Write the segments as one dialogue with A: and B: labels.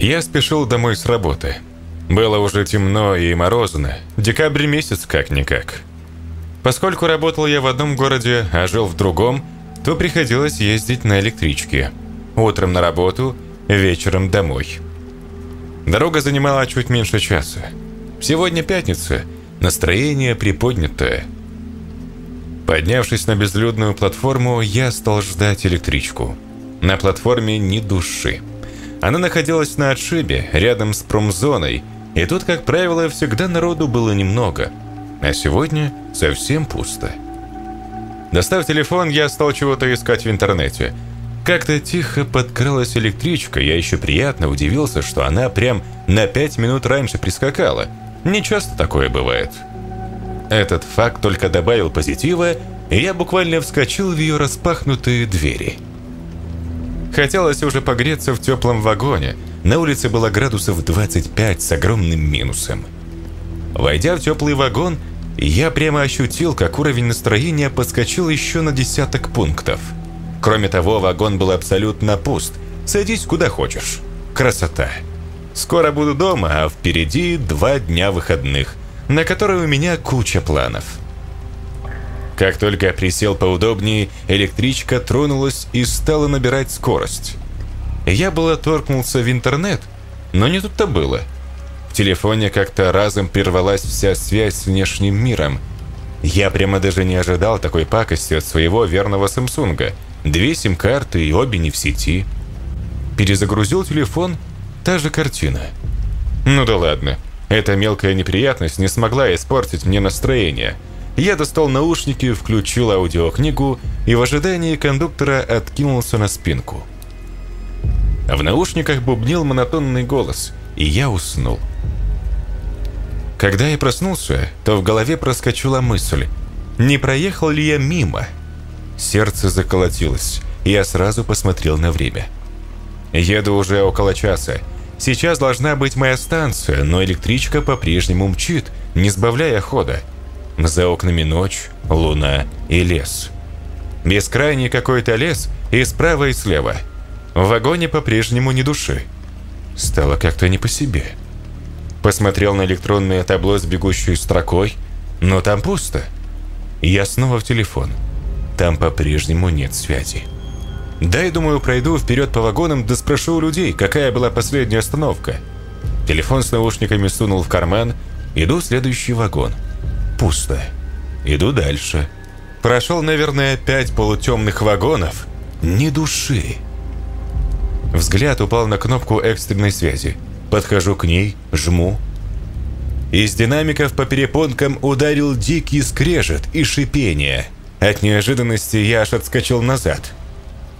A: Я спешил домой с работы. Было уже темно и морозно, декабрь месяц как-никак. Поскольку работал я в одном городе, а жил в другом, то приходилось ездить на электричке. Утром на работу, вечером домой. Дорога занимала чуть меньше часа. Сегодня пятница, настроение приподнятое. Поднявшись на безлюдную платформу, я стал ждать электричку. На платформе ни души. Она находилась на отшибе, рядом с промзоной, и тут, как правило, всегда народу было немного. А сегодня совсем пусто. Достав телефон, я стал чего-то искать в интернете. Как-то тихо подкралась электричка, я еще приятно удивился, что она прям на пять минут раньше прискакала. Не часто такое бывает. Этот факт только добавил позитива, и я буквально вскочил в ее распахнутые двери. Хотелось уже погреться в теплом вагоне. На улице было градусов 25 с огромным минусом. Войдя в теплый вагон, я прямо ощутил, как уровень настроения подскочил еще на десяток пунктов. Кроме того, вагон был абсолютно пуст. Садись куда хочешь. Красота. Скоро буду дома, а впереди два дня выходных, на которые у меня куча планов. Как только присел поудобнее, электричка тронулась и стала набирать скорость. Я было торкнулся в интернет, но не тут-то было. В телефоне как-то разом прервалась вся связь с внешним миром. Я прямо даже не ожидал такой пакости от своего верного Самсунга. Две сим-карты и обе не в сети. Перезагрузил телефон, та же картина. Ну да ладно, эта мелкая неприятность не смогла испортить мне настроение – я достал наушники, включил аудиокнигу и в ожидании кондуктора откинулся на спинку. В наушниках бубнил монотонный голос, и я уснул. Когда я проснулся, то в голове проскочила мысль, не проехал ли я мимо? Сердце заколотилось, и я сразу посмотрел на время. Еду уже около часа. Сейчас должна быть моя станция, но электричка по-прежнему мчит, не сбавляя хода. За окнами ночь, луна и лес. Бескрайний какой-то лес и справа и слева. В вагоне по-прежнему ни души. Стало как-то не по себе. Посмотрел на электронное табло с бегущей строкой, но там пусто. Я снова в телефон. Там по-прежнему нет связи. Дай, думаю, пройду вперед по вагонам, да спрошу у людей, какая была последняя остановка. Телефон с наушниками сунул в карман, иду в следующий вагон – пусто. Иду дальше. Прошел, наверное, пять полутемных вагонов. Ни души. Взгляд упал на кнопку экстренной связи. Подхожу к ней, жму. Из динамиков по перепонкам ударил дикий скрежет и шипение. От неожиданности я аж отскочил назад.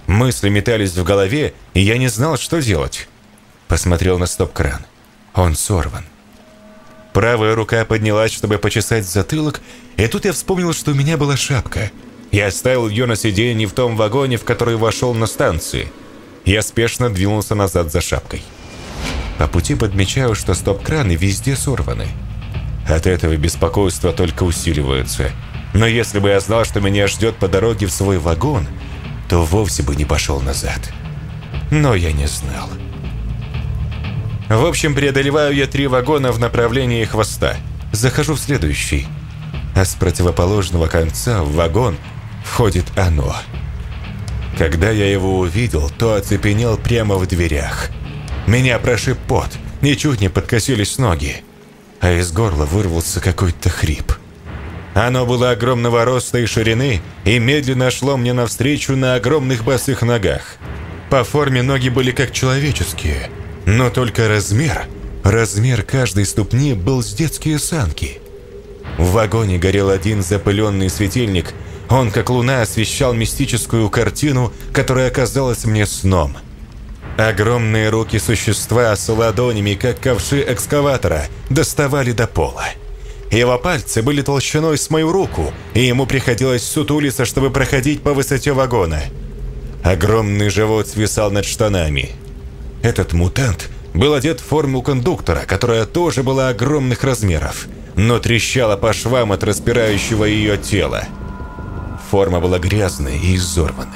A: Мысли метались в голове, и я не знал, что делать. Посмотрел на стоп-кран. Он сорван. Правая рука поднялась, чтобы почесать затылок, и тут я вспомнил, что у меня была шапка. Я оставил ее на сиденье в том вагоне, в который вошел на станции. Я спешно двинулся назад за шапкой. По пути подмечаю, что стоп-краны везде сорваны. От этого беспокойство только усиливается. Но если бы я знал, что меня ждет по дороге в свой вагон, то вовсе бы не пошел назад. Но я не знал. В общем, преодолеваю я три вагона в направлении хвоста. Захожу в следующий. А с противоположного конца в вагон входит оно. Когда я его увидел, то оцепенел прямо в дверях. Меня прошиб пот, ничуть не подкосились ноги. А из горла вырвался какой-то хрип. Оно было огромного роста и ширины и медленно шло мне навстречу на огромных босых ногах. По форме ноги были как человеческие – но только размер, размер каждой ступни был с детские санки. В вагоне горел один запыленный светильник. Он, как луна, освещал мистическую картину, которая оказалась мне сном. Огромные руки существа с ладонями, как ковши экскаватора, доставали до пола. Его пальцы были толщиной с мою руку, и ему приходилось сутулиться, чтобы проходить по высоте вагона. Огромный живот свисал над штанами. Этот мутант был одет в форму кондуктора, которая тоже была огромных размеров, но трещала по швам от распирающего ее тела. Форма была грязной и изорванной.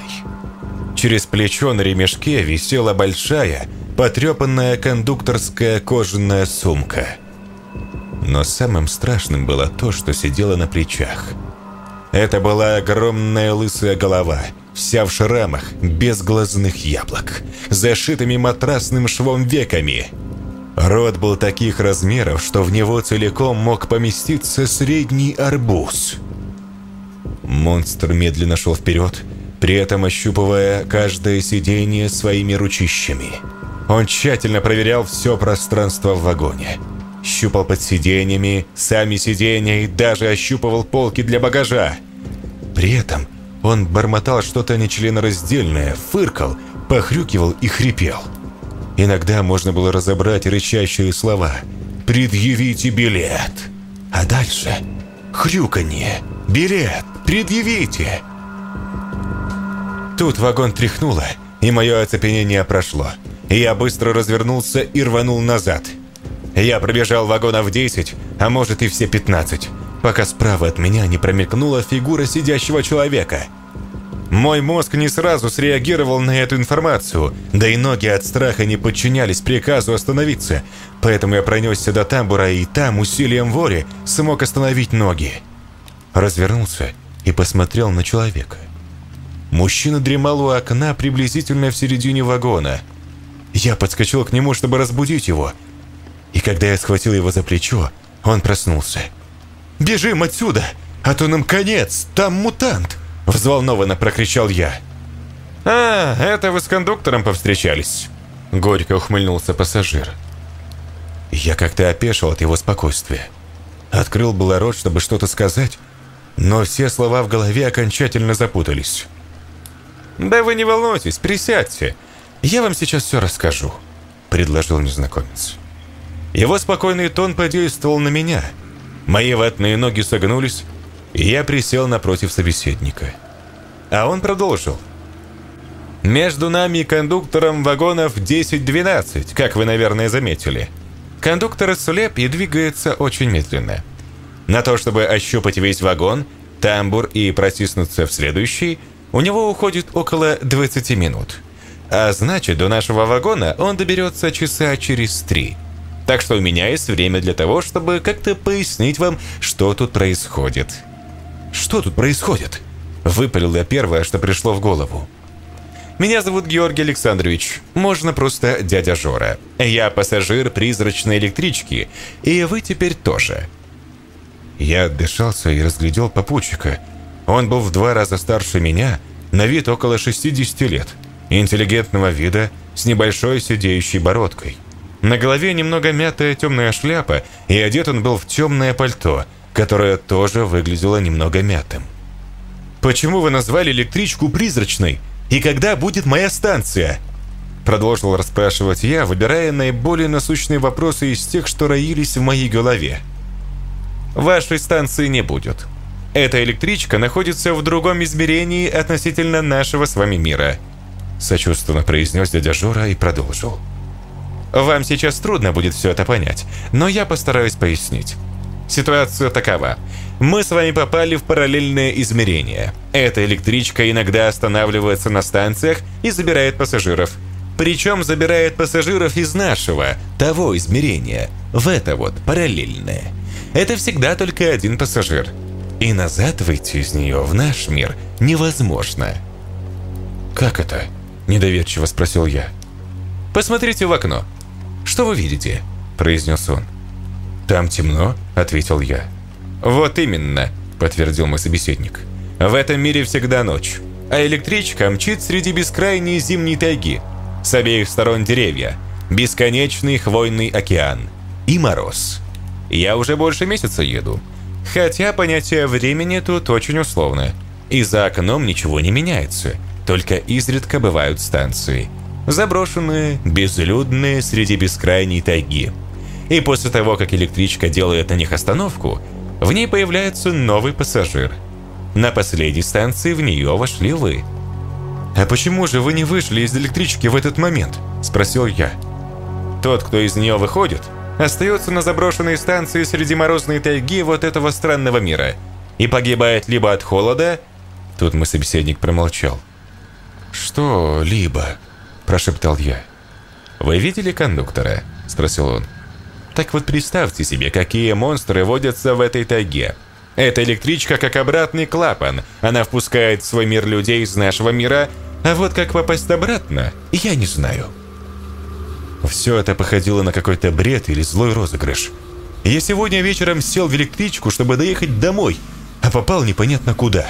A: Через плечо на ремешке висела большая, потрепанная кондукторская кожаная сумка. Но самым страшным было то, что сидело на плечах. Это была огромная лысая голова, вся в шрамах, без глазных яблок, зашитыми матрасным швом веками. Рот был таких размеров, что в него целиком мог поместиться средний арбуз. Монстр медленно шел вперед, при этом ощупывая каждое сиденье своими ручищами. Он тщательно проверял все пространство в вагоне. Щупал под сиденьями, сами сиденья и даже ощупывал полки для багажа. При этом он бормотал что-то нечленораздельное, фыркал, похрюкивал и хрипел. Иногда можно было разобрать рычащие слова «Предъявите билет!» А дальше «Хрюканье! Билет! Предъявите!» Тут вагон тряхнуло, и мое оцепенение прошло. Я быстро развернулся и рванул назад. Я пробежал вагонов 10, а может и все 15, пока справа от меня не промелькнула фигура сидящего человека – мой мозг не сразу среагировал на эту информацию, да и ноги от страха не подчинялись приказу остановиться, поэтому я пронесся до тамбура и там усилием воли смог остановить ноги. Развернулся и посмотрел на человека. Мужчина дремал у окна приблизительно в середине вагона. Я подскочил к нему, чтобы разбудить его, и когда я схватил его за плечо, он проснулся. «Бежим отсюда, а то нам конец, там мутант!» Взволнованно прокричал я. «А, это вы с кондуктором повстречались?» Горько ухмыльнулся пассажир. Я как-то опешил от его спокойствия. Открыл было рот, чтобы что-то сказать, но все слова в голове окончательно запутались. «Да вы не волнуйтесь, присядьте. Я вам сейчас все расскажу», — предложил незнакомец. Его спокойный тон подействовал на меня. Мои ватные ноги согнулись, я присел напротив собеседника. А он продолжил. «Между нами и кондуктором вагонов 10-12, как вы, наверное, заметили. Кондуктор слеп и двигается очень медленно. На то, чтобы ощупать весь вагон, тамбур и протиснуться в следующий, у него уходит около 20 минут. А значит, до нашего вагона он доберется часа через три. Так что у меня есть время для того, чтобы как-то пояснить вам, что тут происходит». Что тут происходит?» Выпалил я первое, что пришло в голову. «Меня зовут Георгий Александрович. Можно просто дядя Жора. Я пассажир призрачной электрички, и вы теперь тоже». Я отдышался и разглядел попутчика. Он был в два раза старше меня, на вид около 60 лет, интеллигентного вида, с небольшой сидеющей бородкой. На голове немного мятая темная шляпа, и одет он был в темное пальто, которое тоже выглядело немного мятым. «Почему вы назвали электричку призрачной? И когда будет моя станция?» Продолжил расспрашивать я, выбирая наиболее насущные вопросы из тех, что роились в моей голове. «Вашей станции не будет. Эта электричка находится в другом измерении относительно нашего с вами мира», сочувственно произнес дядя Жора и продолжил. «Вам сейчас трудно будет все это понять, но я постараюсь пояснить. Ситуация такова. Мы с вами попали в параллельное измерение. Эта электричка иногда останавливается на станциях и забирает пассажиров. Причем забирает пассажиров из нашего, того измерения, в это вот параллельное. Это всегда только один пассажир. И назад выйти из нее в наш мир невозможно. «Как это?» – недоверчиво спросил я. «Посмотрите в окно. Что вы видите?» – произнес он. «Там темно», — ответил я. «Вот именно», — подтвердил мой собеседник. «В этом мире всегда ночь, а электричка мчит среди бескрайней зимней тайги. С обеих сторон деревья, бесконечный хвойный океан и мороз. Я уже больше месяца еду, хотя понятие времени тут очень условно. И за окном ничего не меняется, только изредка бывают станции. Заброшенные, безлюдные среди бескрайней тайги — и после того, как электричка делает на них остановку, в ней появляется новый пассажир. На последней станции в нее вошли вы. «А почему же вы не вышли из электрички в этот момент?» – спросил я. «Тот, кто из нее выходит, остается на заброшенной станции среди морозной тайги вот этого странного мира и погибает либо от холода...» Тут мой собеседник промолчал. «Что «либо»?» – прошептал я. «Вы видели кондуктора?» – спросил он. «Так вот представьте себе, какие монстры водятся в этой тайге. Эта электричка как обратный клапан. Она впускает в свой мир людей из нашего мира, а вот как попасть обратно, я не знаю». Все это походило на какой-то бред или злой розыгрыш. Я сегодня вечером сел в электричку, чтобы доехать домой, а попал непонятно куда.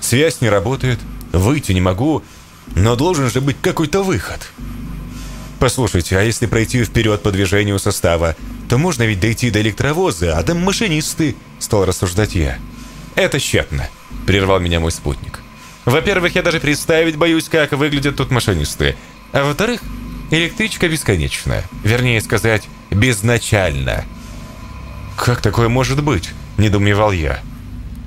A: Связь не работает, выйти не могу, но должен же быть какой-то выход. Послушайте, а если пройти вперед по движению состава, то можно ведь дойти до электровоза, а там машинисты, стал рассуждать я. Это тщетно, прервал меня мой спутник. Во-первых, я даже представить боюсь, как выглядят тут машинисты. А во-вторых, электричка бесконечна. Вернее сказать, безначальна. «Как такое может быть?» – недоумевал я.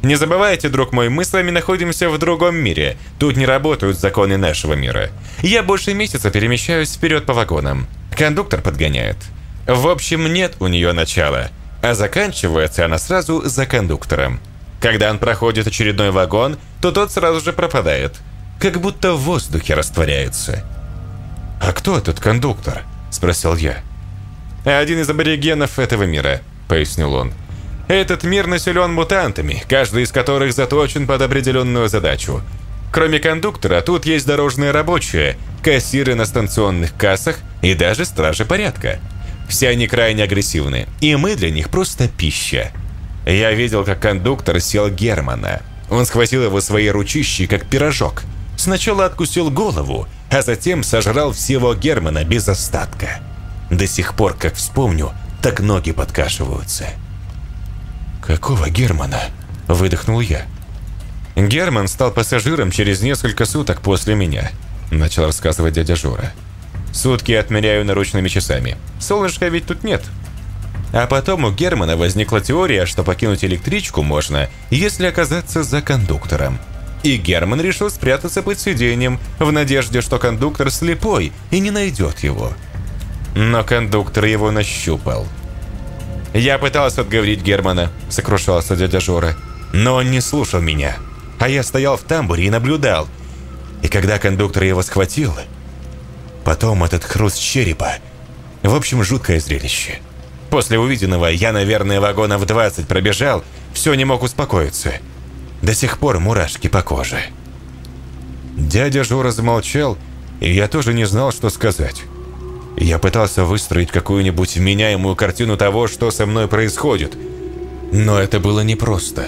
A: Не забывайте, друг мой, мы с вами находимся в другом мире. Тут не работают законы нашего мира. Я больше месяца перемещаюсь вперед по вагонам. Кондуктор подгоняет. В общем, нет у нее начала. А заканчивается она сразу за кондуктором. Когда он проходит очередной вагон, то тот сразу же пропадает. Как будто в воздухе растворяется. «А кто этот кондуктор?» – спросил я. «Один из аборигенов этого мира», – пояснил он. Этот мир населен мутантами, каждый из которых заточен под определенную задачу. Кроме кондуктора, тут есть дорожные рабочие, кассиры на станционных кассах и даже стражи порядка. Все они крайне агрессивны, и мы для них просто пища. Я видел, как кондуктор сел Германа. Он схватил его своей ручищей, как пирожок. Сначала откусил голову, а затем сожрал всего Германа без остатка. До сих пор, как вспомню, так ноги подкашиваются. «Какого Германа?» – выдохнул я. «Герман стал пассажиром через несколько суток после меня», – начал рассказывать дядя Жора. «Сутки отмеряю наручными часами. Солнышка ведь тут нет». А потом у Германа возникла теория, что покинуть электричку можно, если оказаться за кондуктором. И Герман решил спрятаться под сиденьем, в надежде, что кондуктор слепой и не найдет его. Но кондуктор его нащупал – «Я пытался отговорить Германа», — сокрушался дядя Жора. «Но он не слушал меня. А я стоял в тамбуре и наблюдал. И когда кондуктор его схватил... Потом этот хруст черепа... В общем, жуткое зрелище. После увиденного я, наверное, вагонов 20 пробежал, все не мог успокоиться. До сих пор мурашки по коже». Дядя Жора замолчал, и я тоже не знал, что сказать. Я пытался выстроить какую-нибудь вменяемую картину того, что со мной происходит. Но это было непросто.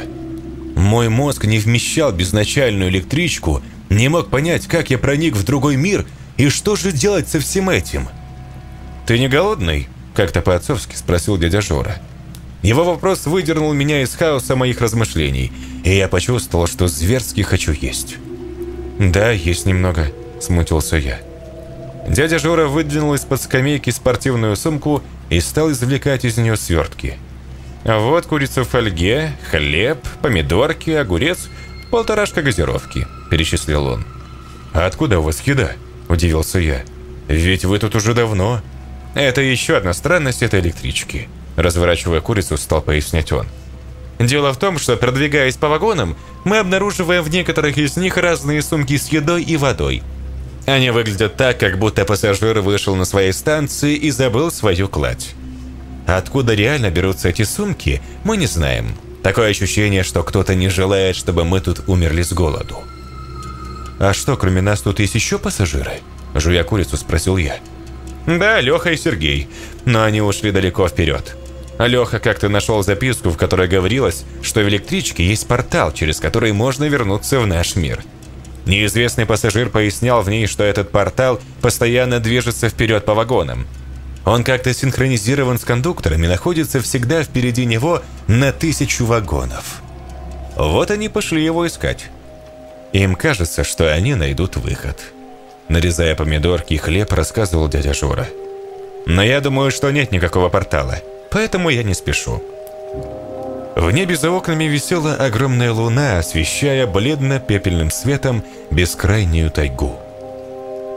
A: Мой мозг не вмещал безначальную электричку, не мог понять, как я проник в другой мир и что же делать со всем этим. «Ты не голодный?» – как-то по-отцовски спросил дядя Жора. Его вопрос выдернул меня из хаоса моих размышлений, и я почувствовал, что зверски хочу есть. «Да, есть немного», – смутился я. Дядя Жора выдвинул из-под скамейки спортивную сумку и стал извлекать из нее свертки. Вот курица в фольге, хлеб, помидорки, огурец, полторашка газировки, перечислил он. «А откуда у вас еда?» – удивился я. «Ведь вы тут уже давно». «Это еще одна странность этой электрички», – разворачивая курицу, стал пояснять он. Дело в том, что, продвигаясь по вагонам, мы обнаруживаем в некоторых из них разные сумки с едой и водой – они выглядят так, как будто пассажир вышел на своей станции и забыл свою кладь. Откуда реально берутся эти сумки, мы не знаем. Такое ощущение, что кто-то не желает, чтобы мы тут умерли с голоду. «А что, кроме нас тут есть еще пассажиры?» Жуя курицу, спросил я. «Да, Леха и Сергей, но они ушли далеко вперед. Леха как-то нашел записку, в которой говорилось, что в электричке есть портал, через который можно вернуться в наш мир. Неизвестный пассажир пояснял в ней, что этот портал постоянно движется вперед по вагонам. Он как-то синхронизирован с кондуктором и находится всегда впереди него на тысячу вагонов. Вот они пошли его искать. Им кажется, что они найдут выход. Нарезая помидорки и хлеб, рассказывал дядя Жора. Но я думаю, что нет никакого портала, поэтому я не спешу. В небе за окнами висела огромная луна, освещая бледно-пепельным светом бескрайнюю тайгу.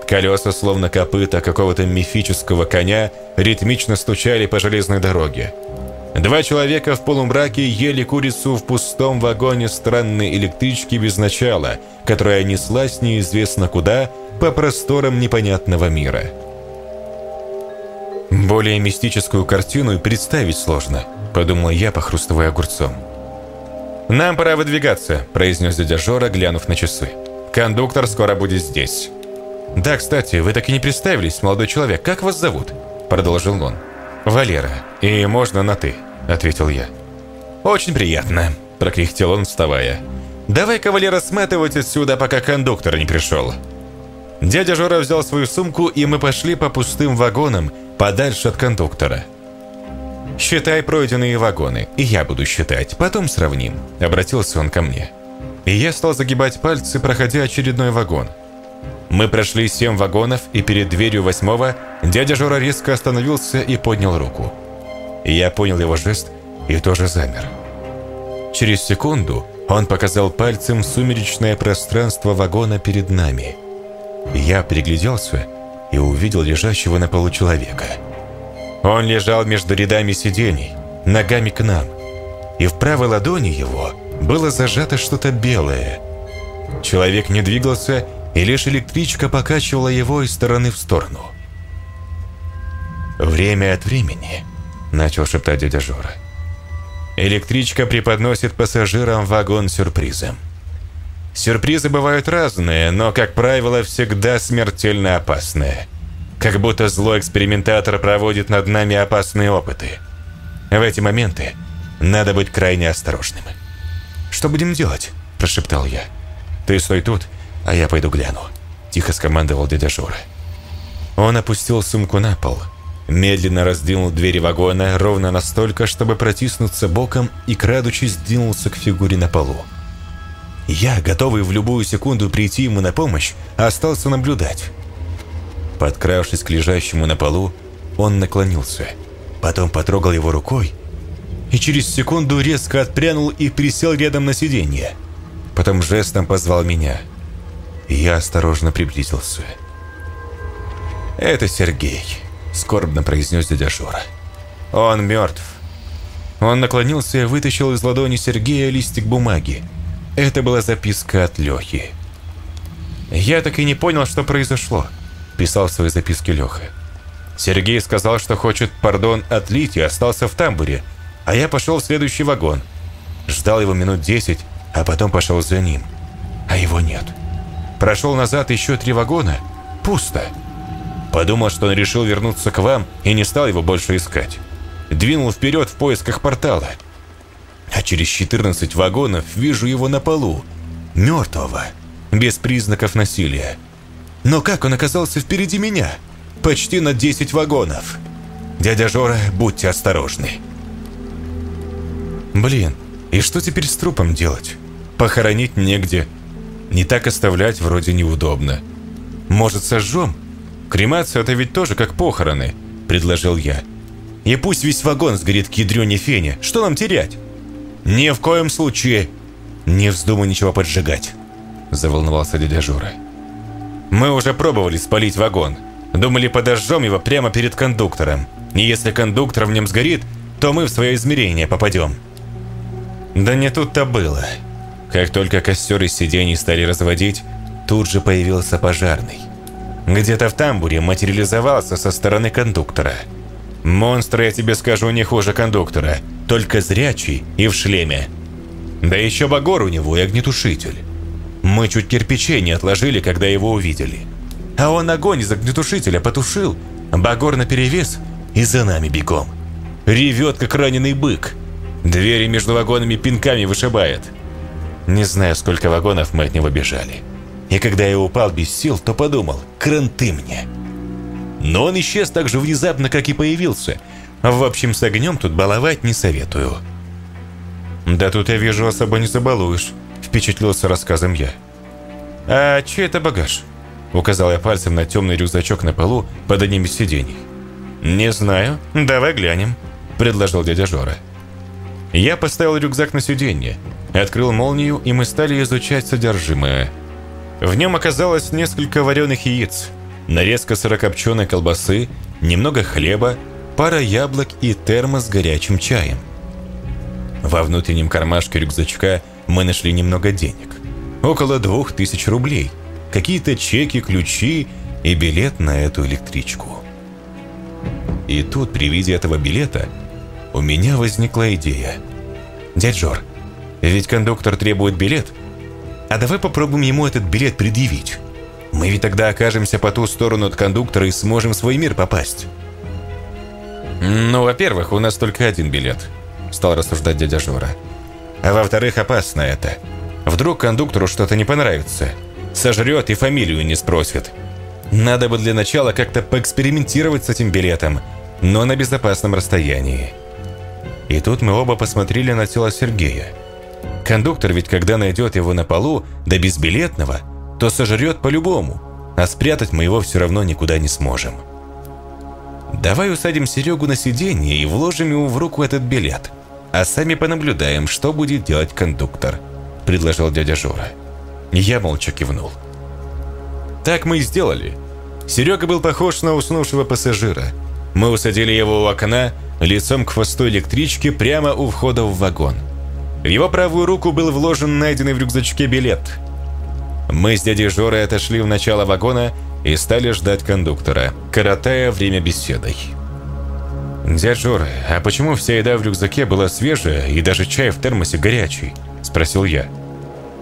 A: Колеса, словно копыта какого-то мифического коня, ритмично стучали по железной дороге. Два человека в полумраке ели курицу в пустом вагоне странной электрички без начала, которая неслась неизвестно куда по просторам непонятного мира. Более мистическую картину представить сложно, подумал я, похрустывая огурцом. «Нам пора выдвигаться», – произнес дядя Жора, глянув на часы. «Кондуктор скоро будет здесь». «Да, кстати, вы так и не представились, молодой человек. Как вас зовут?» – продолжил он. «Валера. И можно на «ты», – ответил я. «Очень приятно», – прокряхтел он, вставая. «Давай-ка, Валера, сматывать отсюда, пока кондуктор не пришел». Дядя Жора взял свою сумку, и мы пошли по пустым вагонам, подальше от кондуктора. «Считай пройденные вагоны, и я буду считать, потом сравним», – обратился он ко мне. И я стал загибать пальцы, проходя очередной вагон. Мы прошли семь вагонов, и перед дверью восьмого дядя Жора резко остановился и поднял руку. Я понял его жест и тоже замер. Через секунду он показал пальцем сумеречное пространство вагона перед нами. Я пригляделся и увидел лежащего на полу человека – он лежал между рядами сидений, ногами к нам, и в правой ладони его было зажато что-то белое. Человек не двигался, и лишь электричка покачивала его из стороны в сторону. «Время от времени», — начал шептать дядя Жора. «Электричка преподносит пассажирам вагон сюрпризом. Сюрпризы бывают разные, но, как правило, всегда смертельно опасные» как будто злой экспериментатор проводит над нами опасные опыты. В эти моменты надо быть крайне осторожным. «Что будем делать?» – прошептал я. «Ты стой тут, а я пойду гляну», – тихо скомандовал дядя Жора. Он опустил сумку на пол, медленно раздвинул двери вагона ровно настолько, чтобы протиснуться боком и, крадучись, сдвинулся к фигуре на полу. Я, готовый в любую секунду прийти ему на помощь, остался наблюдать. Подкравшись к лежащему на полу, он наклонился, потом потрогал его рукой и через секунду резко отпрянул и присел рядом на сиденье. Потом жестом позвал меня. Я осторожно приблизился. «Это Сергей», — скорбно произнес дядя Шура. «Он мертв». Он наклонился и вытащил из ладони Сергея листик бумаги. Это была записка от Лехи. Я так и не понял, что произошло в своей записке Леха. Сергей сказал, что хочет пардон отлить и остался в тамбуре, а я пошел в следующий вагон. Ждал его минут десять, а потом пошел за ним. А его нет. Прошел назад еще три вагона. Пусто. Подумал, что он решил вернуться к вам и не стал его больше искать. Двинул вперед в поисках портала. А через 14 вагонов вижу его на полу. Мертвого. Без признаков насилия. Но как он оказался впереди меня? Почти на 10 вагонов. Дядя Жора, будьте осторожны. Блин, и что теперь с трупом делать? Похоронить негде. Не так оставлять вроде неудобно. Может, сожжем? Кремация – это ведь тоже как похороны, предложил я. И пусть весь вагон сгорит к ядрёне фене. Что нам терять? Ни в коем случае. Не вздумай ничего поджигать, заволновался дядя Жора. Мы уже пробовали спалить вагон. Думали, подожжем его прямо перед кондуктором. И если кондуктор в нем сгорит, то мы в свое измерение попадем. Да не тут-то было. Как только костер из сидений стали разводить, тут же появился пожарный. Где-то в тамбуре материализовался со стороны кондуктора. Монстр, я тебе скажу, не хуже кондуктора, только зрячий и в шлеме. Да еще багор у него и огнетушитель. Мы чуть кирпичей не отложили, когда его увидели. А он огонь из огнетушителя потушил, Багор наперевес и за нами бегом. Ревет, как раненый бык. Двери между вагонами пинками вышибает. Не знаю, сколько вагонов мы от него бежали. И когда я упал без сил, то подумал, кранты мне. Но он исчез так же внезапно, как и появился. В общем, с огнем тут баловать не советую. Да тут я вижу, особо не забалуешь впечатлился рассказом я. «А чей это багаж?» Указал я пальцем на темный рюкзачок на полу под одним из сидений. «Не знаю. Давай глянем», – предложил дядя Жора. Я поставил рюкзак на сиденье, открыл молнию, и мы стали изучать содержимое. В нем оказалось несколько вареных яиц, нарезка сырокопченой колбасы, немного хлеба, пара яблок и термос с горячим чаем. Во внутреннем кармашке рюкзачка мы нашли немного денег. Около двух тысяч рублей. Какие-то чеки, ключи и билет на эту электричку. И тут, при виде этого билета, у меня возникла идея. «Дядь Жор, ведь кондуктор требует билет. А давай попробуем ему этот билет предъявить. Мы ведь тогда окажемся по ту сторону от кондуктора и сможем в свой мир попасть». «Ну, во-первых, у нас только один билет», – стал рассуждать дядя Жора. «А во-вторых, опасно это. Вдруг кондуктору что-то не понравится. Сожрет и фамилию не спросит. Надо бы для начала как-то поэкспериментировать с этим билетом, но на безопасном расстоянии». И тут мы оба посмотрели на тело Сергея. Кондуктор ведь когда найдет его на полу, да безбилетного, то сожрет по-любому, а спрятать мы его все равно никуда не сможем. Давай усадим Серегу на сиденье и вложим ему в руку этот билет, а сами понаблюдаем, что будет делать кондуктор», – предложил дядя Жора. Я молча кивнул. Так мы и сделали. Серега был похож на уснувшего пассажира. Мы усадили его у окна, лицом к хвосту электрички прямо у входа в вагон. В его правую руку был вложен найденный в рюкзачке билет. Мы с дядей Жорой отошли в начало вагона и стали ждать кондуктора, коротая время беседой. «Дядь Жора, а почему вся еда в рюкзаке была свежая и даже чай в термосе горячий?» – спросил я.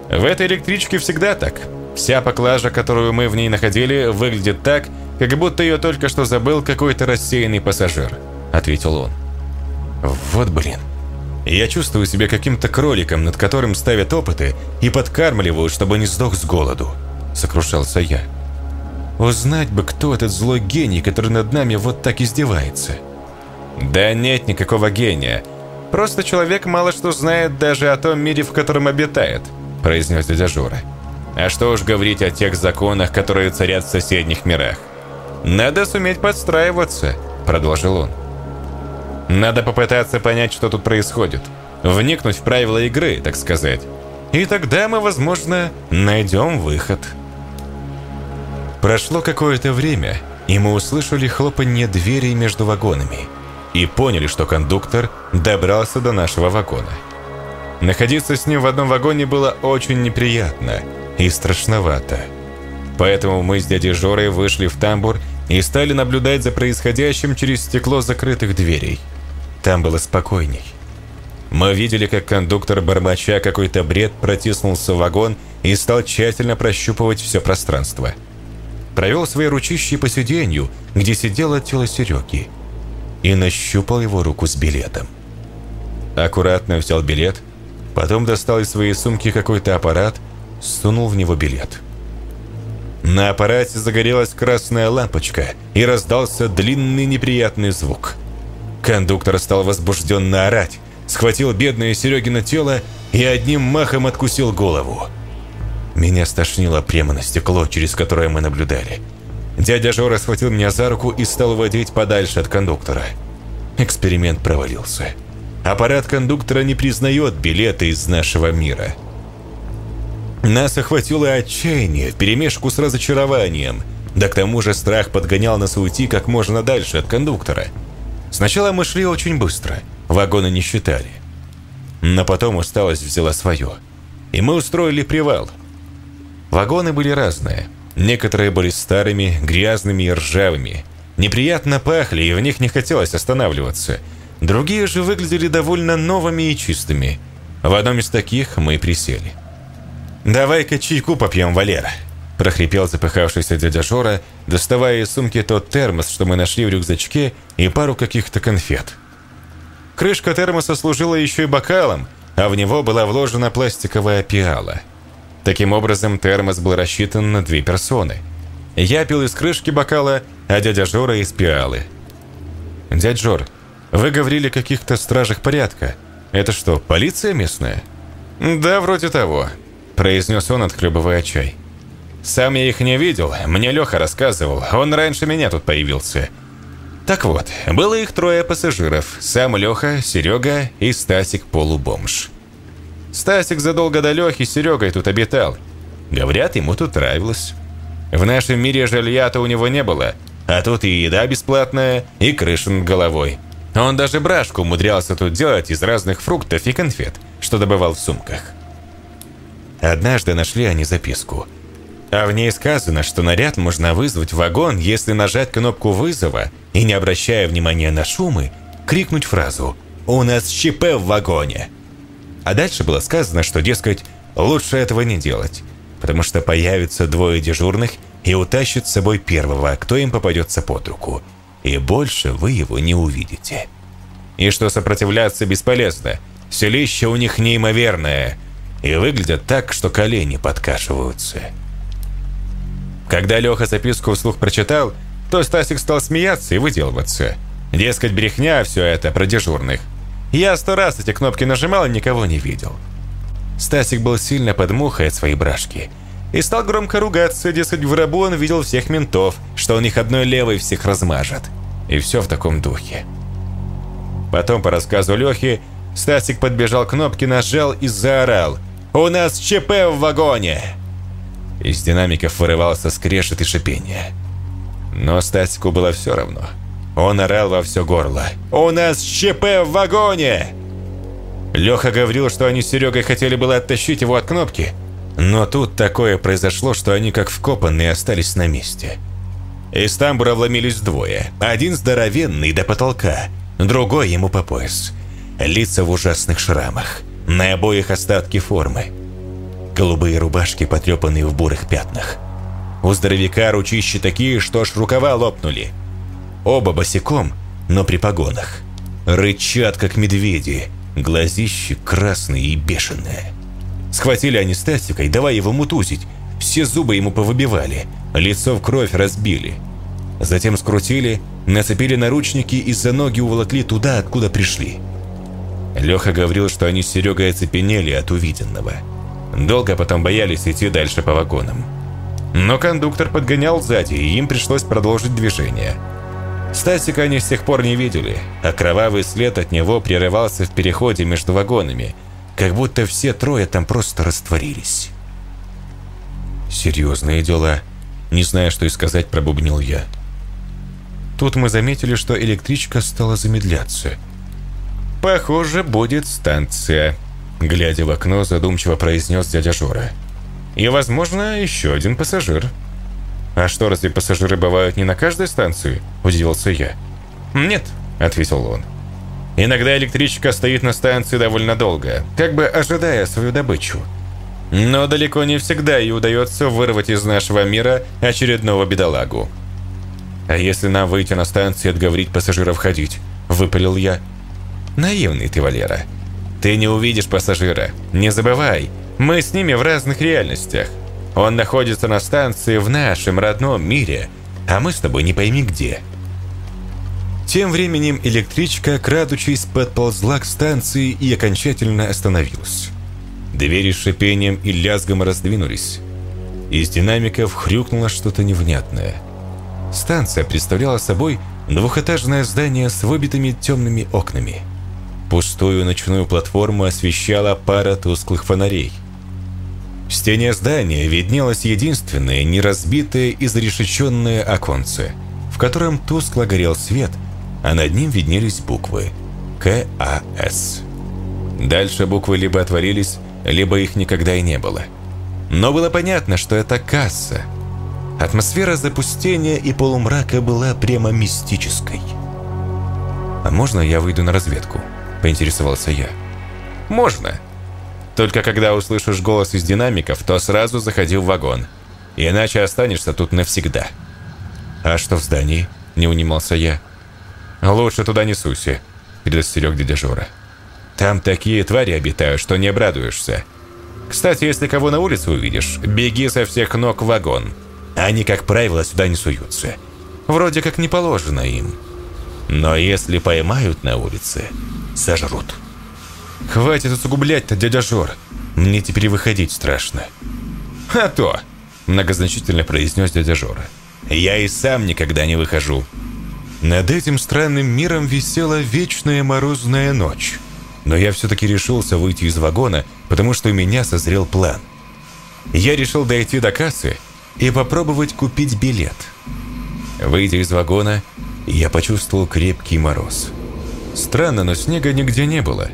A: «В этой электричке всегда так. Вся поклажа, которую мы в ней находили, выглядит так, как будто ее только что забыл какой-то рассеянный пассажир», – ответил он. «Вот блин. Я чувствую себя каким-то кроликом, над которым ставят опыты и подкармливают, чтобы не сдох с голоду», – сокрушался я. Узнать бы, кто этот злой гений, который над нами вот так издевается. Да нет никакого гения. Просто человек мало что знает даже о том мире, в котором обитает, произнес дядя Жора. А что уж говорить о тех законах, которые царят в соседних мирах. Надо суметь подстраиваться, продолжил он. Надо попытаться понять, что тут происходит. Вникнуть в правила игры, так сказать. И тогда мы, возможно, найдем выход. Прошло какое-то время, и мы услышали хлопанье дверей между вагонами и поняли, что кондуктор добрался до нашего вагона. Находиться с ним в одном вагоне было очень неприятно и страшновато. Поэтому мы с дядей Жорой вышли в тамбур и стали наблюдать за происходящим через стекло закрытых дверей. Там было спокойней. Мы видели, как кондуктор, бормоча какой-то бред, протиснулся в вагон и стал тщательно прощупывать все пространство – провел свои ручищи по сиденью, где сидело тело Сереги, и нащупал его руку с билетом. Аккуратно взял билет, потом достал из своей сумки какой-то аппарат, сунул в него билет. На аппарате загорелась красная лампочка, и раздался длинный неприятный звук. Кондуктор стал возбужденно орать, схватил бедное Серегино тело и одним махом откусил голову. Меня стошнило прямо на стекло, через которое мы наблюдали. Дядя Жора схватил меня за руку и стал водить подальше от кондуктора. Эксперимент провалился. Аппарат кондуктора не признает билеты из нашего мира. Нас охватило отчаяние вперемешку с разочарованием. Да к тому же страх подгонял нас уйти как можно дальше от кондуктора. Сначала мы шли очень быстро, вагоны не считали. Но потом усталость взяла свое. И мы устроили привал, Вагоны были разные. Некоторые были старыми, грязными и ржавыми. Неприятно пахли, и в них не хотелось останавливаться. Другие же выглядели довольно новыми и чистыми. В одном из таких мы присели. «Давай-ка чайку попьем, Валера», – прохрипел запыхавшийся дядя Жора, доставая из сумки тот термос, что мы нашли в рюкзачке, и пару каких-то конфет. Крышка термоса служила еще и бокалом, а в него была вложена пластиковая пиала – Таким образом, термос был рассчитан на две персоны. Я пил из крышки бокала, а дядя Жора из пиалы. «Дядь Жор, вы говорили о каких-то стражах порядка. Это что, полиция местная?» «Да, вроде того», – произнес он, отхлебывая чай. «Сам я их не видел, мне Леха рассказывал, он раньше меня тут появился». Так вот, было их трое пассажиров, сам Леха, Серега и Стасик-полубомж. Стасик задолго до Лехи с Серегой тут обитал. Говорят, ему тут нравилось. В нашем мире жилья-то у него не было, а тут и еда бесплатная, и крыша над головой. Он даже брашку умудрялся тут делать из разных фруктов и конфет, что добывал в сумках. Однажды нашли они записку. А в ней сказано, что наряд можно вызвать в вагон, если нажать кнопку вызова и, не обращая внимания на шумы, крикнуть фразу «У нас ЧП в вагоне!». А дальше было сказано, что, дескать, лучше этого не делать, потому что появятся двое дежурных и утащат с собой первого, кто им попадется под руку, и больше вы его не увидите. И что сопротивляться бесполезно, селище у них неимоверное, и выглядят так, что колени подкашиваются. Когда Леха записку вслух прочитал, то Стасик стал смеяться и выделываться. Дескать, брехня все это про дежурных. Я сто раз эти кнопки нажимал и никого не видел. Стасик был сильно под мухой от своей брашки. И стал громко ругаться, дескать, в рабу он видел всех ментов, что он их одной левой всех размажет. И все в таком духе. Потом, по рассказу Лехи, Стасик подбежал к кнопке, нажал и заорал «У нас ЧП в вагоне!» Из динамиков вырывался скрежет и шипение. Но Стасику было все равно. Он орал во все горло. «У нас ЧП в вагоне!» Леха говорил, что они с Серегой хотели было оттащить его от кнопки. Но тут такое произошло, что они как вкопанные остались на месте. Из тамбура вломились двое. Один здоровенный до потолка, другой ему по пояс. Лица в ужасных шрамах. На обоих остатки формы. Голубые рубашки, потрепанные в бурых пятнах. У здоровяка ручищи такие, что аж рукава лопнули. Оба босиком, но при погонах. Рычат, как медведи, глазищи красные и бешеные. Схватили они Стасика давай его мутузить. Все зубы ему повыбивали, лицо в кровь разбили. Затем скрутили, нацепили наручники и за ноги уволокли туда, откуда пришли. Леха говорил, что они с Серегой оцепенели от увиденного. Долго потом боялись идти дальше по вагонам. Но кондуктор подгонял сзади, и им пришлось продолжить движение. Стасика они с тех пор не видели, а кровавый след от него прерывался в переходе между вагонами, как будто все трое там просто растворились. «Серьезные дела», не зная, что и сказать, пробубнил я. Тут мы заметили, что электричка стала замедляться. «Похоже, будет станция», Глядя в окно, задумчиво произнес дядя Жора. «И, возможно, еще один пассажир». «А что, разве пассажиры бывают не на каждой станции?» – удивился я. «Нет», – ответил он. «Иногда электричка стоит на станции довольно долго, как бы ожидая свою добычу. Но далеко не всегда ей удается вырвать из нашего мира очередного бедолагу». «А если нам выйти на станцию и отговорить пассажиров ходить?» – выпалил я. «Наивный ты, Валера». Ты не увидишь пассажира. Не забывай, мы с ними в разных реальностях. Он находится на станции в нашем родном мире, а мы с тобой не пойми где. Тем временем электричка, крадучись, подползла к станции и окончательно остановилась. Двери с шипением и лязгом раздвинулись. Из динамиков хрюкнуло что-то невнятное. Станция представляла собой двухэтажное здание с выбитыми темными окнами. Пустую ночную платформу освещала пара тусклых фонарей. В стене здания виднелось единственное неразбитое и зарешеченное оконце, в котором тускло горел свет, а над ним виднелись буквы КАС. Дальше буквы либо отворились, либо их никогда и не было. Но было понятно, что это касса. Атмосфера запустения и полумрака была прямо мистической. «А можно я выйду на разведку?» – поинтересовался я. «Можно. Только когда услышишь голос из динамиков, то сразу заходи в вагон. Иначе останешься тут навсегда». «А что в здании?» – не унимался я. «Лучше туда не суйся», – предостерег дядя Жора. «Там такие твари обитают, что не обрадуешься. Кстати, если кого на улице увидишь, беги со всех ног в вагон. Они, как правило, сюда не суются. Вроде как не положено им. Но если поймают на улице, сожрут. «Хватит усугублять-то, дядя Жор. Мне теперь выходить страшно». «А то!» – многозначительно произнес дядя Жора. «Я и сам никогда не выхожу». Над этим странным миром висела вечная морозная ночь. Но я все-таки решился выйти из вагона, потому что у меня созрел план. Я решил дойти до кассы и попробовать купить билет. Выйдя из вагона, я почувствовал крепкий мороз. Странно, но снега нигде не было.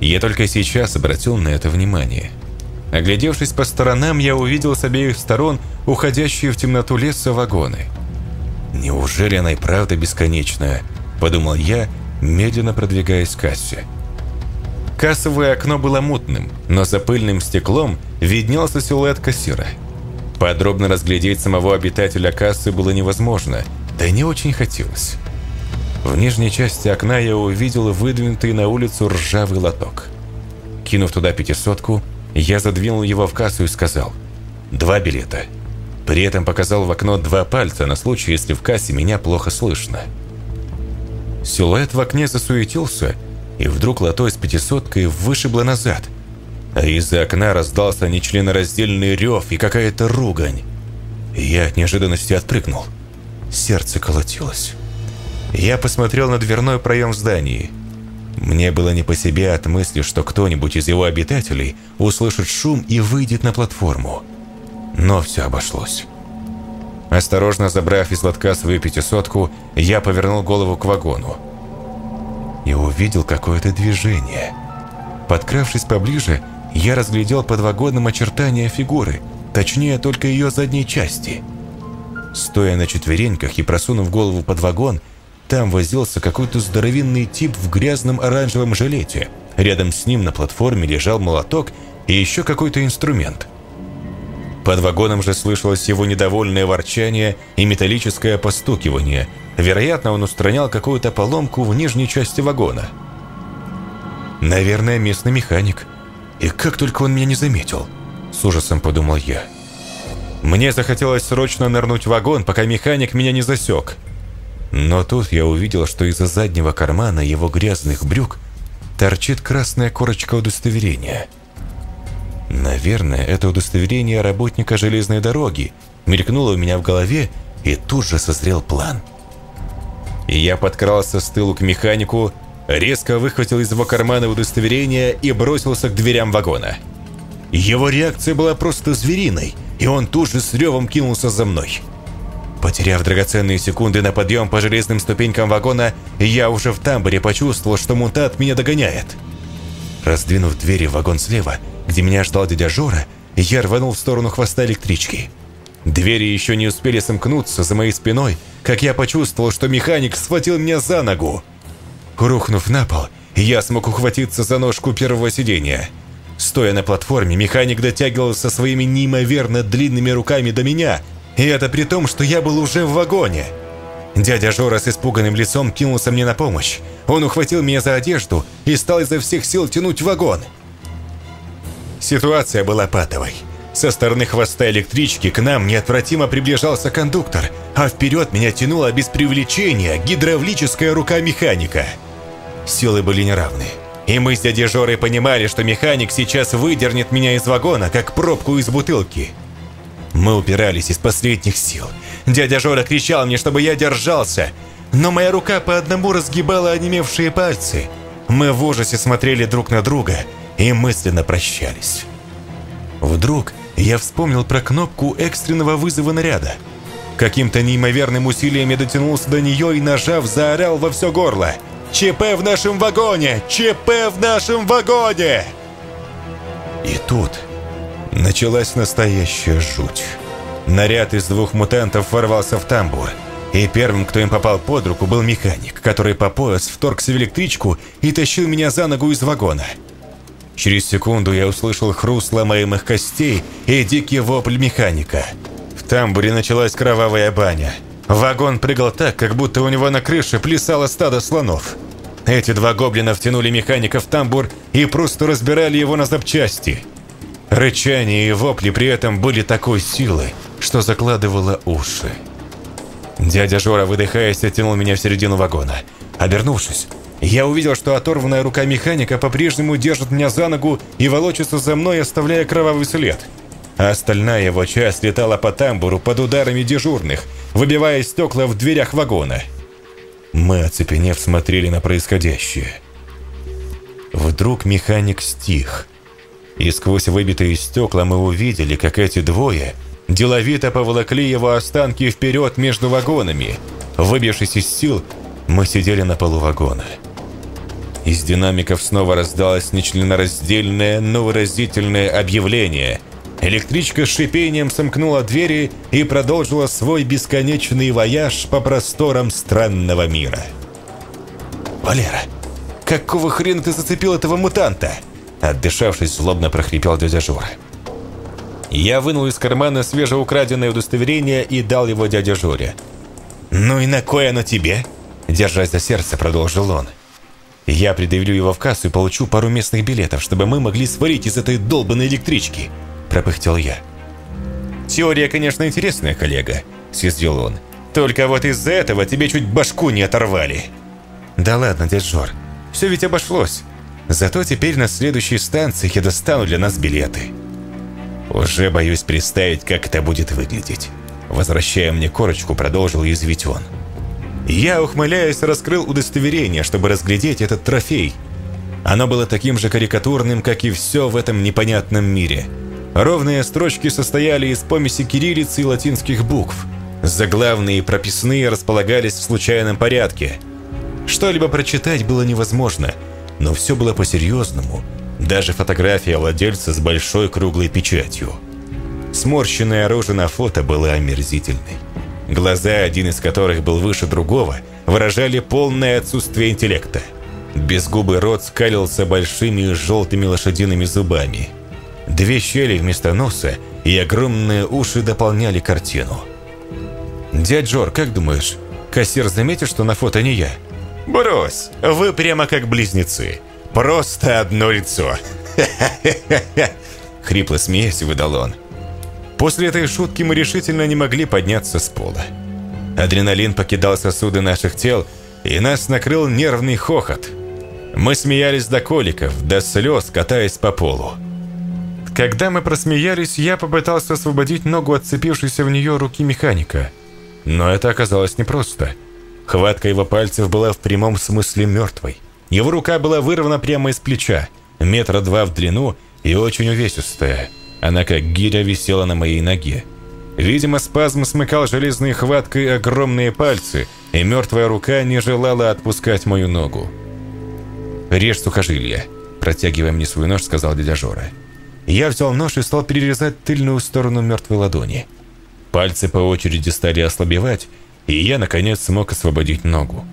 A: Я только сейчас обратил на это внимание. Оглядевшись по сторонам, я увидел с обеих сторон уходящие в темноту леса вагоны. «Неужели она и правда бесконечная?» – подумал я, медленно продвигаясь к кассе. Кассовое окно было мутным, но за пыльным стеклом виднелся силуэт кассира. Подробно разглядеть самого обитателя кассы было невозможно, да и не очень хотелось. В нижней части окна я увидел выдвинутый на улицу ржавый лоток. Кинув туда пятисотку, я задвинул его в кассу и сказал «Два билета». При этом показал в окно два пальца на случай, если в кассе меня плохо слышно. Силуэт в окне засуетился, и вдруг лото с пятисоткой вышибло назад, а из-за окна раздался нечленораздельный рев и какая-то ругань. Я от неожиданности отпрыгнул. Сердце колотилось. Я посмотрел на дверной проем в здании. Мне было не по себе от мысли, что кто-нибудь из его обитателей услышит шум и выйдет на платформу. Но все обошлось. Осторожно забрав из лотка свою пятисотку, я повернул голову к вагону. И увидел какое-то движение. Подкравшись поближе, я разглядел под вагоном очертания фигуры, точнее только ее задней части. Стоя на четвереньках и просунув голову под вагон, там возился какой-то здоровенный тип в грязном оранжевом жилете. Рядом с ним на платформе лежал молоток и еще какой-то инструмент. Под вагоном же слышалось его недовольное ворчание и металлическое постукивание. Вероятно, он устранял какую-то поломку в нижней части вагона. «Наверное, местный механик. И как только он меня не заметил?» С ужасом подумал я. Мне захотелось срочно нырнуть в вагон, пока механик меня не засек. Но тут я увидел, что из-за заднего кармана его грязных брюк торчит красная корочка удостоверения. Наверное, это удостоверение работника железной дороги мелькнуло у меня в голове, и тут же созрел план. И я подкрался с тылу к механику, резко выхватил из его кармана удостоверение и бросился к дверям вагона. Его реакция была просто звериной, и он тут же с ревом кинулся за мной. Потеряв драгоценные секунды на подъем по железным ступенькам вагона, я уже в тамбуре почувствовал, что мутант меня догоняет. Раздвинув двери в вагон слева, где меня ждал дядя Жора, я рванул в сторону хвоста электрички. Двери еще не успели сомкнуться за моей спиной, как я почувствовал, что механик схватил меня за ногу. Рухнув на пол, я смог ухватиться за ножку первого сидения. Стоя на платформе, механик дотягивался своими неимоверно длинными руками до меня – и это при том, что я был уже в вагоне. Дядя Жора с испуганным лицом кинулся мне на помощь. Он ухватил меня за одежду и стал изо всех сил тянуть вагон. Ситуация была патовой. Со стороны хвоста электрички к нам неотвратимо приближался кондуктор, а вперед меня тянула без привлечения гидравлическая рука механика. Силы были неравны. И мы с дядей Жорой понимали, что механик сейчас выдернет меня из вагона, как пробку из бутылки – мы упирались из последних сил. Дядя Жора кричал мне, чтобы я держался, но моя рука по одному разгибала онемевшие пальцы. Мы в ужасе смотрели друг на друга и мысленно прощались. Вдруг я вспомнил про кнопку экстренного вызова наряда. Каким-то неимоверным усилием я дотянулся до нее и, нажав, заорал во все горло. «ЧП в нашем вагоне! ЧП в нашем вагоне!» И тут Началась настоящая жуть. Наряд из двух мутантов ворвался в тамбур. И первым, кто им попал под руку, был механик, который по пояс вторгся в электричку и тащил меня за ногу из вагона. Через секунду я услышал хруст ломаемых костей и дикий вопль механика. В тамбуре началась кровавая баня. Вагон прыгал так, как будто у него на крыше плясало стадо слонов. Эти два гоблина втянули механика в тамбур и просто разбирали его на запчасти – Рычание и вопли при этом были такой силы, что закладывало уши. Дядя Жора, выдыхаясь, оттянул меня в середину вагона. Обернувшись, я увидел, что оторванная рука механика по-прежнему держит меня за ногу и волочится за мной, оставляя кровавый след. А остальная его часть летала по тамбуру под ударами дежурных, выбивая стекла в дверях вагона. Мы, оцепенев, смотрели на происходящее. Вдруг механик стих – и сквозь выбитые стекла мы увидели, как эти двое деловито поволокли его останки вперед между вагонами. Выбившись из сил, мы сидели на полу вагона. Из динамиков снова раздалось нечленораздельное, но выразительное объявление. Электричка с шипением сомкнула двери и продолжила свой бесконечный вояж по просторам странного мира. «Валера, какого хрена ты зацепил этого мутанта?» Отдышавшись, злобно прохрипел дядя Жора. Я вынул из кармана свежеукраденное удостоверение и дал его дяде Жоре. «Ну и на кое оно тебе?» Держась за сердце, продолжил он. «Я придавлю его в кассу и получу пару местных билетов, чтобы мы могли сварить из этой долбанной электрички», пропыхтел я. «Теория, конечно, интересная, коллега», съязвил он. «Только вот из-за этого тебе чуть башку не оторвали». «Да ладно, дядь Жор, все ведь обошлось. Зато теперь на следующей станции я достану для нас билеты». «Уже боюсь представить, как это будет выглядеть». Возвращая мне корочку, продолжил язвить он. Я, ухмыляясь, раскрыл удостоверение, чтобы разглядеть этот трофей. Оно было таким же карикатурным, как и все в этом непонятном мире. Ровные строчки состояли из помеси кириллицы и латинских букв. Заглавные и прописные располагались в случайном порядке. Что-либо прочитать было невозможно, но все было по-серьезному. Даже фотография владельца с большой круглой печатью. Сморщенная рожа на фото была омерзительной. Глаза, один из которых был выше другого, выражали полное отсутствие интеллекта. Безгубый рот скалился большими желтыми лошадиными зубами. Две щели вместо носа и огромные уши дополняли картину. «Дядь Жор, как думаешь, кассир заметит, что на фото не я?» «Брось, вы прямо как близнецы. Просто одно лицо!» Хрипло смеясь, выдал он. После этой шутки мы решительно не могли подняться с пола. Адреналин покидал сосуды наших тел, и нас накрыл нервный хохот. Мы смеялись до коликов, до слез, катаясь по полу. Когда мы просмеялись, я попытался освободить ногу отцепившейся в нее руки механика. Но это оказалось непросто. Хватка его пальцев была в прямом смысле мертвой. Его рука была вырвана прямо из плеча, метра два в длину и очень увесистая – она как гиря висела на моей ноге. Видимо, спазм смыкал железной хваткой огромные пальцы, и мертвая рука не желала отпускать мою ногу. «Режь сухожилия», – протягивая мне свой нож, сказал дядя Жора. Я взял нож и стал перерезать тыльную сторону мертвой ладони. Пальцы по очереди стали ослабевать, и я, наконец, смог освободить ногу.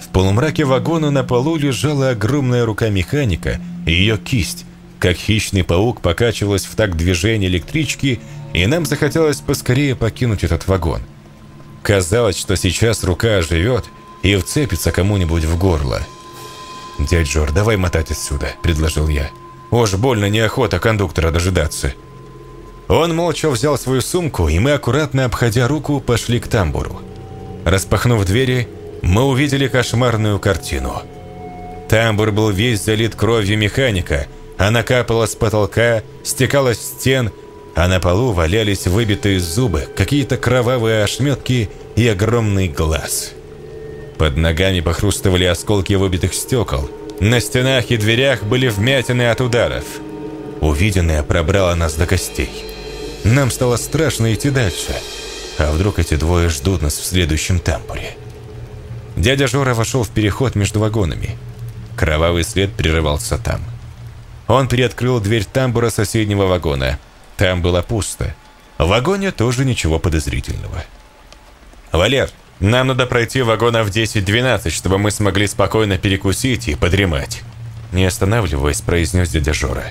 A: В полумраке вагона на полу лежала огромная рука механика ее кисть, как хищный паук покачивалась в такт движения электрички, и нам захотелось поскорее покинуть этот вагон. Казалось, что сейчас рука оживет и вцепится кому-нибудь в горло. «Дядь Жор, давай мотать отсюда», — предложил я. «Уж больно неохота кондуктора дожидаться». Он молча взял свою сумку, и мы, аккуратно обходя руку, пошли к тамбуру. Распахнув двери, мы увидели кошмарную картину. Тамбур был весь залит кровью механика — она капала с потолка, стекала с стен, а на полу валялись выбитые зубы, какие-то кровавые ошметки и огромный глаз. Под ногами похрустывали осколки выбитых стекол. На стенах и дверях были вмятины от ударов. Увиденное пробрало нас до костей. Нам стало страшно идти дальше. А вдруг эти двое ждут нас в следующем тамбуре? Дядя Жора вошел в переход между вагонами. Кровавый след прерывался там. Он приоткрыл дверь тамбура соседнего вагона. Там было пусто. В вагоне тоже ничего подозрительного. «Валер, нам надо пройти вагонов 10-12, чтобы мы смогли спокойно перекусить и подремать». Не останавливаясь, произнес дядя Жора.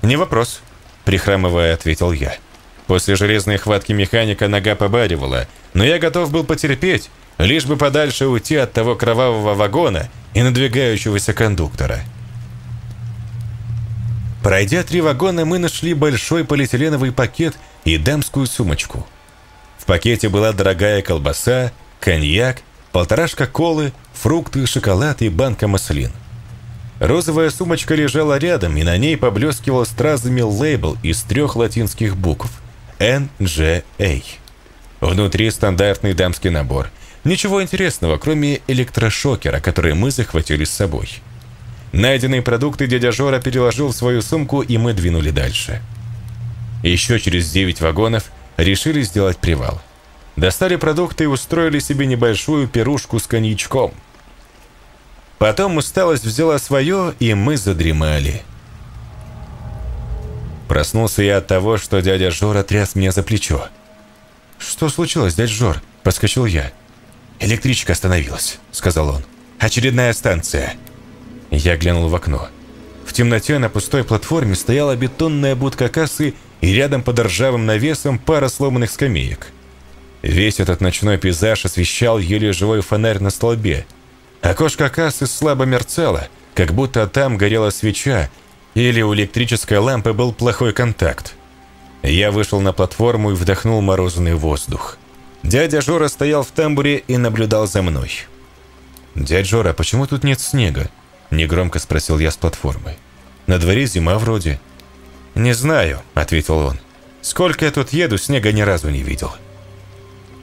A: «Не вопрос», – прихрамывая, ответил я. После железной хватки механика нога побаривала, но я готов был потерпеть, лишь бы подальше уйти от того кровавого вагона и надвигающегося кондуктора. Пройдя три вагона, мы нашли большой полиэтиленовый пакет и дамскую сумочку. В пакете была дорогая колбаса, коньяк, полторашка колы, фрукты, шоколад и банка маслин. Розовая сумочка лежала рядом, и на ней поблескивал стразами лейбл из трех латинских букв NGA. Внутри стандартный дамский набор. Ничего интересного, кроме электрошокера, который мы захватили с собой. Найденные продукты дядя Жора переложил в свою сумку, и мы двинули дальше. Еще через 9 вагонов решили сделать привал. Достали продукты и устроили себе небольшую пирушку с коньячком. Потом усталость взяла свое, и мы задремали. Проснулся я от того, что дядя Жора тряс меня за плечо. «Что случилось, дядя Жор?» – подскочил я. «Электричка остановилась», – сказал он. «Очередная станция». Я глянул в окно. В темноте на пустой платформе стояла бетонная будка кассы и рядом под ржавым навесом пара сломанных скамеек. Весь этот ночной пейзаж освещал еле живой фонарь на столбе. Окошко кассы слабо мерцало, как будто там горела свеча, или у электрической лампы был плохой контакт. Я вышел на платформу и вдохнул морозный воздух. Дядя Жора стоял в тамбуре и наблюдал за мной. «Дядь Жора, почему тут нет снега?» – негромко спросил я с платформы. «На дворе зима вроде». «Не знаю», – ответил он. «Сколько я тут еду, снега ни разу не видел».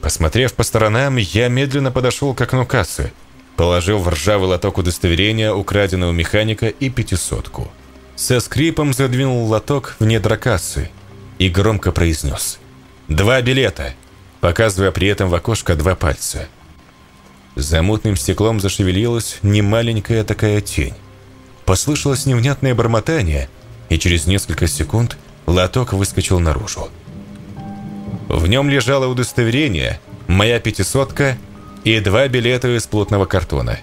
A: Посмотрев по сторонам, я медленно подошел к окну кассы, положил в ржавый лоток удостоверения украденного механика и пятисотку. Со скрипом задвинул лоток в недра кассы и громко произнес «Два билета», показывая при этом в окошко два пальца. За мутным стеклом зашевелилась немаленькая такая тень. Послышалось невнятное бормотание, и через несколько секунд лоток выскочил наружу. В нем лежало удостоверение, моя пятисотка и два билета из плотного картона.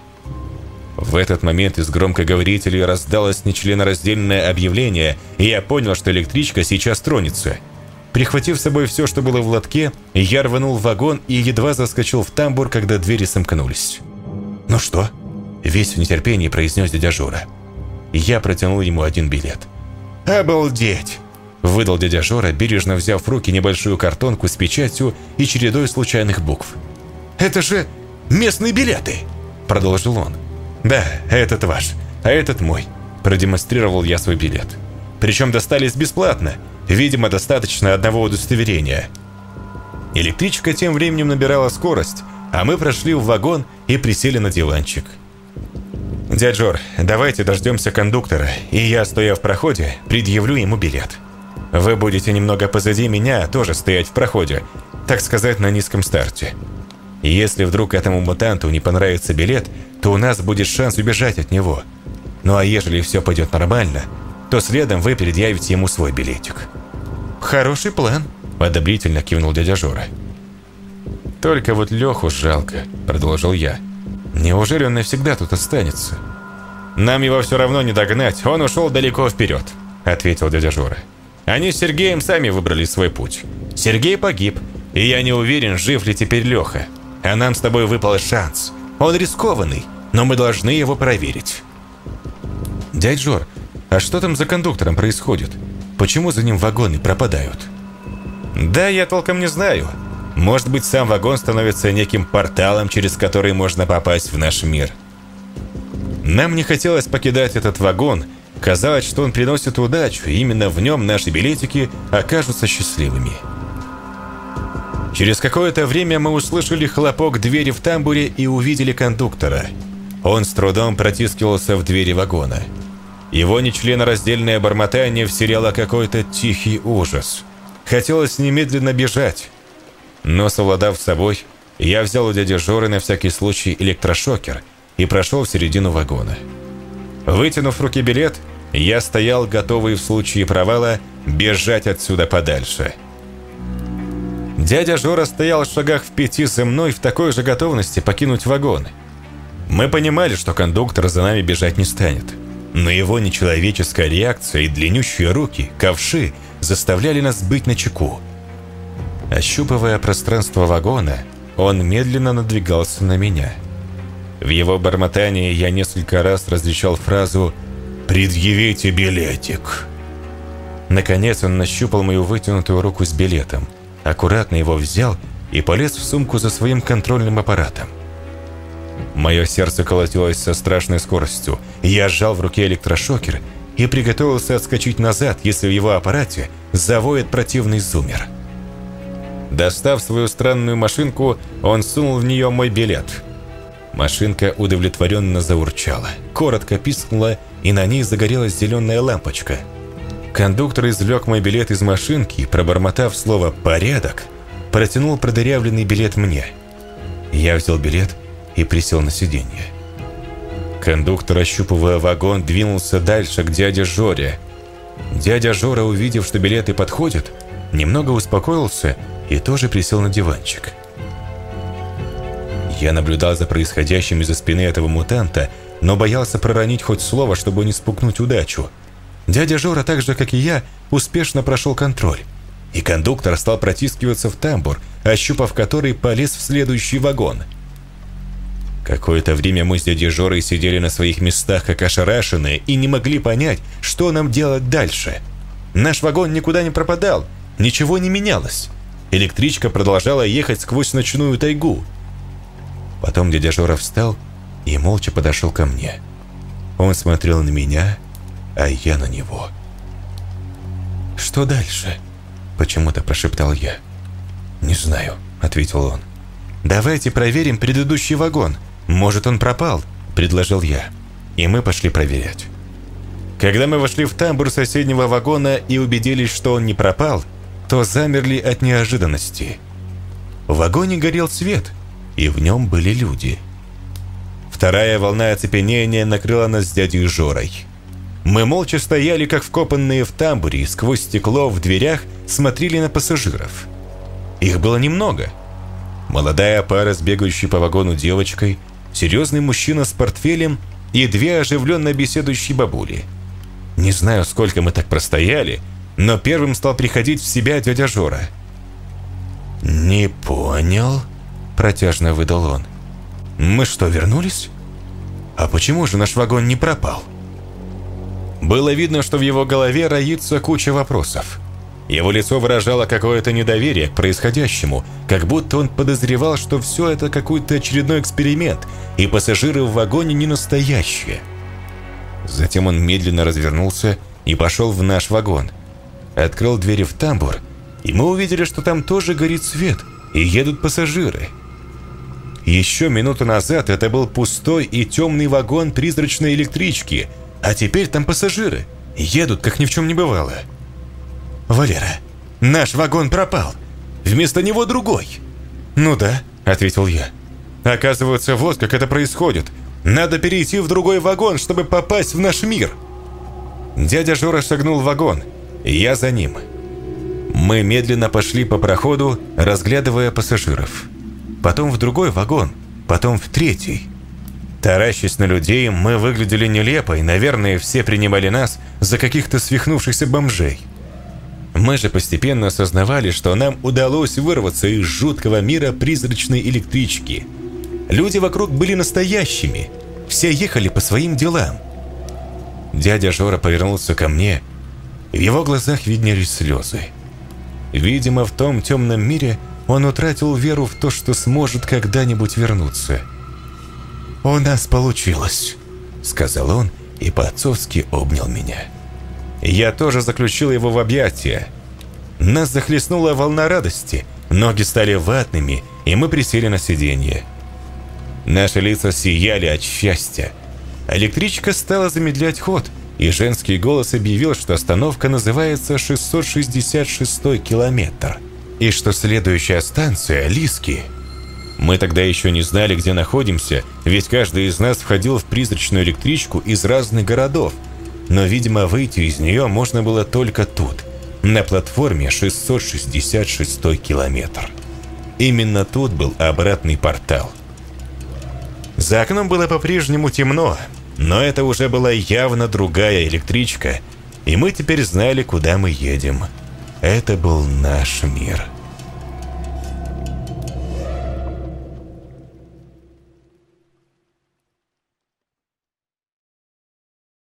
A: В этот момент из громкоговорителей раздалось нечленораздельное объявление, и я понял, что электричка сейчас тронется. Прихватив с собой все, что было в лотке, я рванул в вагон и едва заскочил в тамбур, когда двери сомкнулись. «Ну что?» – весь в нетерпении произнес дядя Жора. Я протянул ему один билет. «Обалдеть!» Выдал дядя Жора, бережно взяв в руки небольшую картонку с печатью и чередой случайных букв. «Это же местные билеты!» Продолжил он. «Да, этот ваш, а этот мой», продемонстрировал я свой билет. Причем достались бесплатно, видимо, достаточно одного удостоверения. Электричка тем временем набирала скорость, а мы прошли в вагон и присели на диванчик. «Дядь Жор, давайте дождемся кондуктора, и я, стоя в проходе, предъявлю ему билет». Вы будете немного позади меня, тоже стоять в проходе, так сказать, на низком старте. Если вдруг этому мутанту не понравится билет, то у нас будет шанс убежать от него. Ну а ежели все пойдет нормально, то следом вы предъявите ему свой билетик». «Хороший план», – одобрительно кивнул дядя Жора. «Только вот Леху жалко», – продолжил я. «Неужели он навсегда тут останется?» «Нам его все равно не догнать, он ушел далеко вперед», – ответил дядя Жора. Они с Сергеем сами выбрали свой путь. Сергей погиб, и я не уверен, жив ли теперь Леха. А нам с тобой выпал шанс. Он рискованный, но мы должны его проверить. Дядь Жор, а что там за кондуктором происходит? Почему за ним вагоны пропадают? Да, я толком не знаю. Может быть, сам вагон становится неким порталом, через который можно попасть в наш мир. Нам не хотелось покидать этот вагон, Казалось, что он приносит удачу, именно в нем наши билетики окажутся счастливыми. Через какое-то время мы услышали хлопок двери в тамбуре и увидели кондуктора. Он с трудом протискивался в двери вагона. Его нечленораздельное бормотание вселяло какой-то тихий ужас. Хотелось немедленно бежать. Но, совладав с собой, я взял у дяди Жоры на всякий случай электрошокер и прошел в середину вагона. Вытянув в руки билет, я стоял, готовый в случае провала бежать отсюда подальше. Дядя Жора стоял в шагах в пяти за мной в такой же готовности покинуть вагон. Мы понимали, что кондуктор за нами бежать не станет. Но его нечеловеческая реакция и длиннющие руки, ковши, заставляли нас быть начеку. Ощупывая пространство вагона, он медленно надвигался на меня. В его бормотании я несколько раз различал фразу «Предъявите билетик». Наконец он нащупал мою вытянутую руку с билетом, аккуратно его взял и полез в сумку за своим контрольным аппаратом. Мое сердце колотилось со страшной скоростью, я сжал в руке электрошокер и приготовился отскочить назад, если в его аппарате завоет противный зумер. Достав свою странную машинку, он сунул в нее мой билет – Машинка удовлетворенно заурчала, коротко пискнула, и на ней загорелась зеленая лампочка. Кондуктор извлек мой билет из машинки, пробормотав слово «порядок», протянул продырявленный билет мне. Я взял билет и присел на сиденье. Кондуктор, ощупывая вагон, двинулся дальше к дяде Жоре. Дядя Жора, увидев, что билеты подходят, немного успокоился и тоже присел на диванчик. Я наблюдал за происходящим из-за спины этого мутанта, но боялся проронить хоть слово, чтобы не спугнуть удачу. Дядя Жора, так же как и я, успешно прошел контроль. И кондуктор стал протискиваться в тамбур, ощупав который полез в следующий вагон. Какое-то время мы с дядей Жорой сидели на своих местах как ошарашенные и не могли понять, что нам делать дальше. Наш вагон никуда не пропадал, ничего не менялось. Электричка продолжала ехать сквозь ночную тайгу. Потом дядя Жора встал и молча подошел ко мне. Он смотрел на меня, а я на него. «Что дальше?» – почему-то прошептал я. «Не знаю», – ответил он. «Давайте проверим предыдущий вагон. Может, он пропал?» – предложил я. И мы пошли проверять. Когда мы вошли в тамбур соседнего вагона и убедились, что он не пропал, то замерли от неожиданности. В вагоне горел свет, и в нем были люди. Вторая волна оцепенения накрыла нас с дядей Жорой. Мы молча стояли, как вкопанные в тамбуре, и сквозь стекло в дверях смотрели на пассажиров. Их было немного. Молодая пара с бегающей по вагону девочкой, серьезный мужчина с портфелем и две оживленно беседующие бабули. Не знаю, сколько мы так простояли, но первым стал приходить в себя дядя Жора. «Не понял», – протяжно выдал он. «Мы что, вернулись? А почему же наш вагон не пропал?» Было видно, что в его голове роится куча вопросов. Его лицо выражало какое-то недоверие к происходящему, как будто он подозревал, что все это какой-то очередной эксперимент, и пассажиры в вагоне не настоящие. Затем он медленно развернулся и пошел в наш вагон. Открыл двери в тамбур, и мы увидели, что там тоже горит свет, и едут пассажиры. Еще минуту назад это был пустой и темный вагон призрачной электрички – а теперь там пассажиры. Едут, как ни в чем не бывало. «Валера, наш вагон пропал. Вместо него другой». «Ну да», — ответил я. «Оказывается, вот как это происходит. Надо перейти в другой вагон, чтобы попасть в наш мир». Дядя Жора шагнул в вагон, я за ним. Мы медленно пошли по проходу, разглядывая пассажиров. Потом в другой вагон, потом в третий. Таращась на людей, мы выглядели нелепо, и, наверное, все принимали нас за каких-то свихнувшихся бомжей. Мы же постепенно осознавали, что нам удалось вырваться из жуткого мира призрачной электрички. Люди вокруг были настоящими, все ехали по своим делам. Дядя Жора повернулся ко мне, в его глазах виднелись слезы. Видимо, в том темном мире он утратил веру в то, что сможет когда-нибудь вернуться – «У нас получилось», — сказал он и по-отцовски обнял меня. Я тоже заключил его в объятия. Нас захлестнула волна радости, ноги стали ватными, и мы присели на сиденье. Наши лица сияли от счастья. Электричка стала замедлять ход, и женский голос объявил, что остановка называется 666 километр, и что следующая станция – Лиски – мы тогда еще не знали, где находимся, ведь каждый из нас входил в призрачную электричку из разных городов. Но, видимо, выйти из нее можно было только тут, на платформе 666 километр. Именно тут был обратный портал. За окном было по-прежнему темно, но это уже была явно другая электричка, и мы теперь знали, куда мы едем. Это был наш мир.